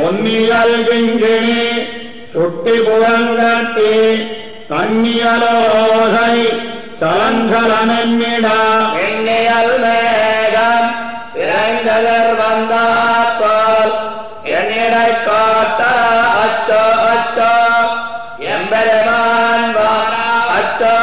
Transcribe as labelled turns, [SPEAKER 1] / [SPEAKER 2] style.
[SPEAKER 1] பொன்னியல் கிங்கிணி சுட்டி புறங்கட்டி கண்ணியலோசை சலங்கலனென்னிடா
[SPEAKER 2] எண்ணியல் மேகம் இறங்கலர் வந்தால் என்னிடை காட்ட அச்சோ அச்சோ எம்பெருமான் வாரா அச்சோ.